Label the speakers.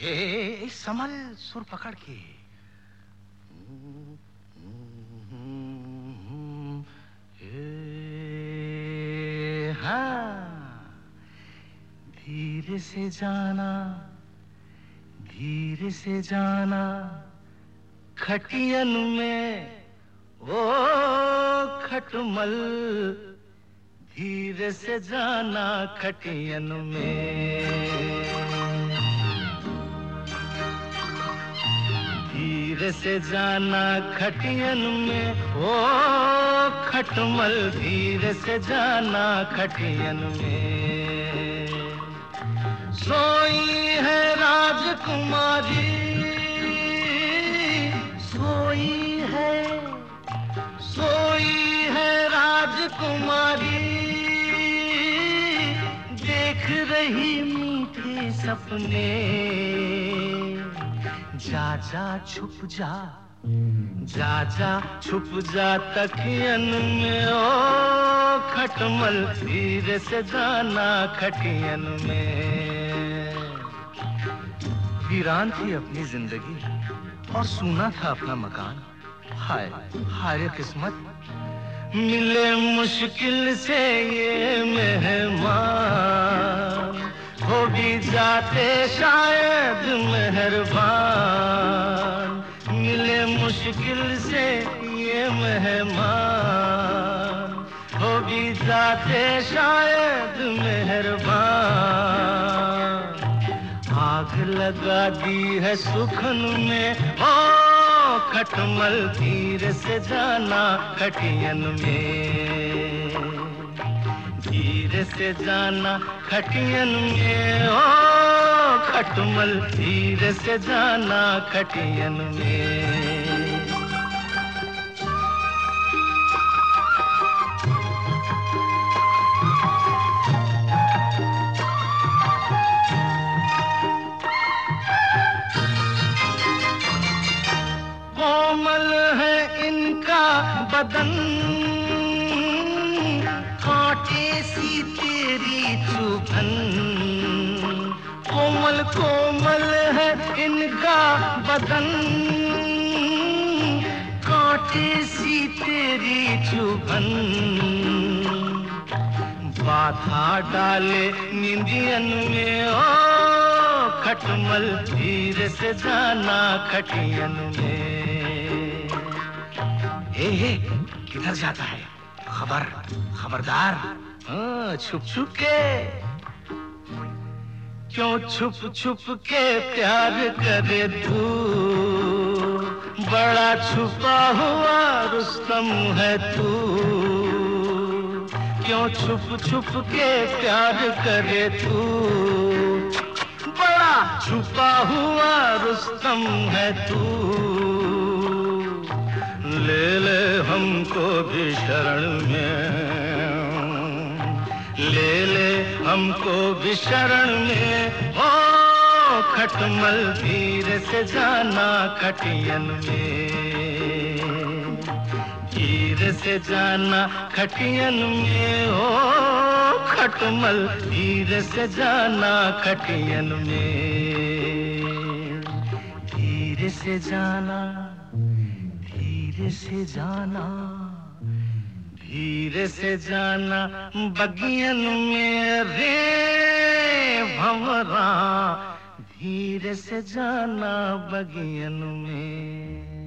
Speaker 1: हे, समल सुर पकड़ के। धीरे से जाना, धीरे से जाना, खटियन में, ओ खटमल धीरे से जाना खटियन में। धीरे से जाना खटियन में, ओ खटमल धीरे से जाना खटियन में। सोई है राजकुमारी देख रही मीठे सपने। जा जा, छुप जा। जा जा, छुप जा तकियन में, ओ, खटमल धीरे से जाना खटियन में। वीरान थी अपनी ज़िंदगी, और सूना था अपना मकान। हाय हाय किस्मत। मिले मुश्किल से ये मेहमान। हो भी जाते शायद मेहरबान। मिले मुश्किल से ये मेहमान। हो भी जाते शायद मेहरबान। आग लगा दी है सुखन में ओ खटमल तीर से जाना खटियन में। धीर से जाना खटियन में, ओ खटमल तीर से जाना खटियन में। बदन कांटे सी तेरी चुभन। कोमल कोमल है इनका बदन। कांटे सी तेरी चुभन। बाधा डाले निंदियन में, ओ खटमल, धीरे से जाना खटियन में। हे हे किधर जाता है? खबर, खबरदार? छुप छुप के क्यों छुप छुप के प्यार करे तू? बड़ा छुपा हुआ रुस्तम है तू। क्यों छुप छुप के प्यार करे तू? बड़ा छुपा हुआ रुस्तम है तू। हमको भी शरण में। ले ले, हमको भी शरण में। ओ, खटमल धीरे से जाना खटियन में। धीरे से जाना खटियन में। ओ, खटमल धीरे से जाना खटियन में। धीरे से जाना धीरे से जाना, धीरे से जाना, बगियन में रे भंवरा, धीरे से जाना बगियन में